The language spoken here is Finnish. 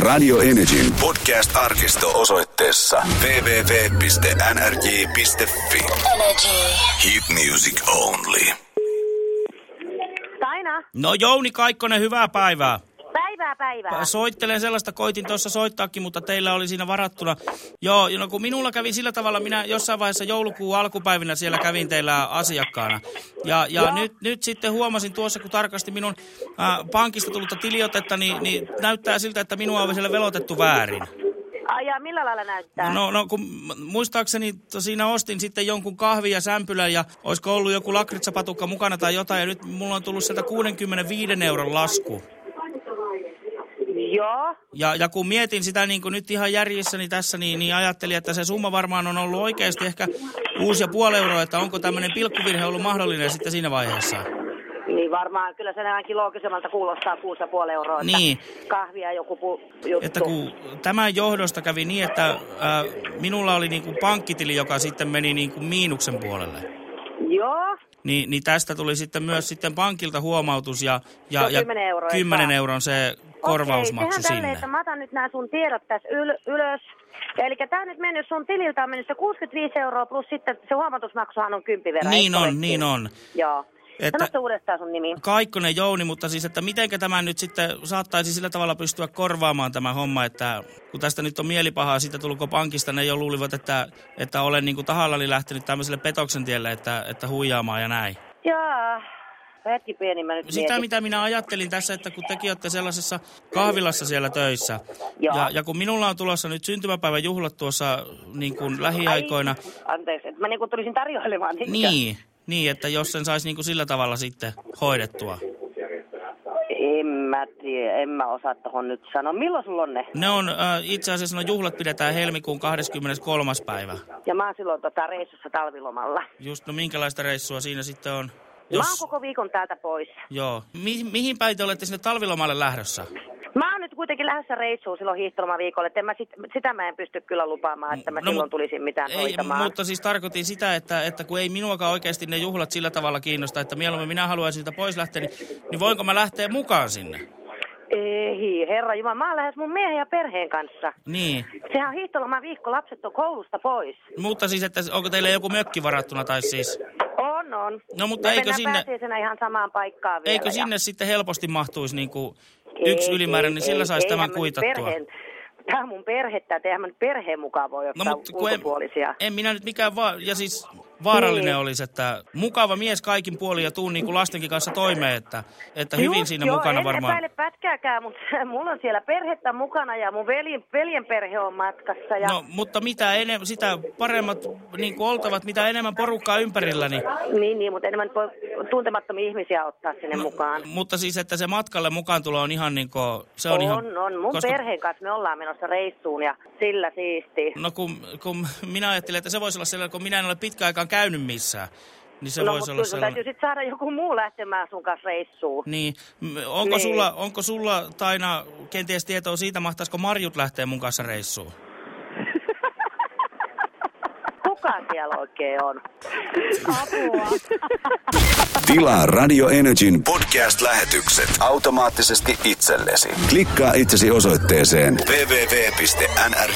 Radio Energyn podcast-arkisto osoitteessa www.nrj.fi. Energy. Hit music only. Taina, No Jouni Kaikkonen, hyvää päivää. Päivää päivää. Soittelen sellaista, koitin tuossa soittaakin, mutta teillä oli siinä varattuna. Joo, no kun minulla kävi sillä tavalla, minä jossain vaiheessa joulukuun alkupäivinä siellä kävin teillä asiakkaana. Ja, ja nyt, nyt sitten huomasin tuossa, kun tarkasti minun äh, pankista tullutta tiliotetta, niin, niin näyttää siltä, että minua on siellä velotettu väärin. Ai ja millä lailla näyttää? No, no kun muistaakseni siinä ostin sitten jonkun kahvin ja sämpylän ja olisiko ollut joku lakritsapatukka mukana tai jotain ja nyt mulla on tullut sieltä 65 euron lasku. Joo. Ja, ja kun mietin sitä niin kuin nyt ihan järjissäni tässä, niin, niin ajattelin, että se summa varmaan on ollut oikeasti ehkä kuusi ja puoli euroa, että onko tämmöinen pilkkuvirhe ollut mahdollinen sitten siinä vaiheessa. Niin varmaan, kyllä se ainakin loogisemmalta kuulostaa 6,5 euroa. että Niin. Kahvia joku pu- juttu. Että kun tämän johdosta kävi niin, että ää, minulla oli niin kuin pankkitili, joka sitten meni niin kuin miinuksen puolelle. Joo. Niin, niin tästä tuli sitten myös sitten pankilta huomautus ja, ja, on ja 10 euroa, 10 eikö? euron se korvausmaksu Okei, sinne. tälleen, että mä otan nyt nämä sun tiedot tässä yl- ylös. Ja eli on nyt mennyt sun tililtä on mennyt se 65 euroa plus sitten se huomautusmaksuhan on 10 verran. Niin on, ole? niin on. Joo. Että- Että... Sano uudestaan sun nimi. Kaikkonen Jouni, mutta siis, että mitenkä tämä nyt sitten saattaisi sillä tavalla pystyä korvaamaan tämä homma, että kun tästä nyt on mielipahaa siitä tulko pankista, ne jo luulivat, että, että olen niin kuin tahallani lähtenyt tämmöiselle petoksen tielle, että, että huijaamaan ja näin. Jaa. Hetki pieni, mä nyt Sitä, mietin. mitä minä ajattelin tässä, että kun tekin olette sellaisessa kahvilassa siellä töissä, Joo. ja, ja kun minulla on tulossa nyt syntymäpäivän juhlat tuossa niin kuin lähiaikoina, Ai, anteeksi, että mä niinku tulisin tarjoilemaan. niitä. niin, niin, että jos sen saisi niin kuin sillä tavalla sitten hoidettua. En mä tiedä, en mä osaa tohon nyt sanoa. Milloin sulla on ne? Ne on, äh, itse asiassa no juhlat pidetään helmikuun 23. päivä. Ja mä oon silloin tota reissussa talvilomalla. Just, no minkälaista reissua siinä sitten on? Jos... Mä oon koko viikon täältä pois. Joo. Mi- mihin päin te olette sinne talvilomalle lähdössä? Mä oon nyt kuitenkin lähdössä reissuun silloin hiihtolomaviikolle, että mä sit, sitä mä en pysty kyllä lupaamaan, että mä No, no, silloin tulisin mitään Ei, hoitamaan. mutta siis tarkoitin sitä, että, että kun ei minuakaan oikeasti ne juhlat sillä tavalla kiinnosta, että mieluummin minä haluaisin siitä pois lähteä, niin, niin voinko mä lähteä mukaan sinne? Ei, herra Jumala, mä oon lähes mun miehen ja perheen kanssa. Niin. Sehän on hiihtoloma viikko, lapset on koulusta pois. Mutta siis, että onko teille joku mökki varattuna tai siis... On, on. No, mutta Me eikö sinne- ihan samaan paikkaan vielä. Eikö ja- sinne sitten helposti mahtuisi niin kuin yksi Ei, ylimääräinen, niin sillä saisi tämän kuitattua? Perheen, tämä on mun perhettä, että eihän mä nyt perheen mukaan voi ottaa No mutta kun en, ulkopuolisia. en minä nyt mikään va- ja siis vaarallinen Niin. olisi, että mukava mies kaikin puolin ja tuun niin kuin lastenkin kanssa toimeen, että, että hyvin Just siinä joo, mukana en varmaan. epäile pätkääkään, mutta mulla on siellä perhettä mukana ja mun veljen, veljen perhe on matkassa. Ja... No, mutta mitä enemmän, sitä paremmat niin kuin oltavat, mitä enemmän porukkaa ympärillä, niin, Niin, niin, mutta enemmän voi tuntemattomia ihmisiä ottaa sinne mukaan. mutta siis, että se matkalle mukaan tulo on ihan niin kuin, se on, on, ihan... on. Mun koska- perheen kanssa me ollaan menossa reissuun ja sillä siisti. No kun, kun minä ajattelin, että se voisi olla sellainen, kun minä en ole pitkä aikaan käynyt missään, niin se no, voisi olla sellainen. täytyy sitten saada joku muu lähtemään sun kanssa reissuun. Niin, onko, Niin. Sulla, onko sulla, Taina, kenties tietoa siitä, mahtaisiko Marjut lähteä mun kanssa reissuun? Kuka siellä oikein on? Apua. Tilaa Radio Energyn podcast-lähetykset automaattisesti itsellesi. Klikkaa itsesi osoitteeseen www.nrj.fi.